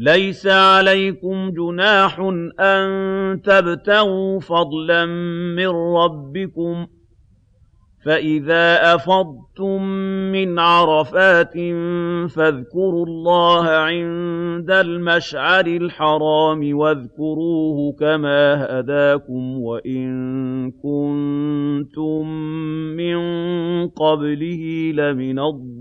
لَيْسَ عَلَيْكُمْ جُنَاحٌ أَن تَبْتَغُوا فَضْلًا مِّن رَّبِّكُمْ ۚ فَإِذَا أَفَضْتُم مِّنْ عَرَفَاتٍ فَاذْكُرُوا اللَّهَ عِندَ الْمَشْعَرِ الْحَرَامِ وَاذْكُرُوهُ كَمَا هَدَاكُمْ وَإِن كُنتُم مِّن قَبْلِهِ لَمِنَ الضَّالِّينَ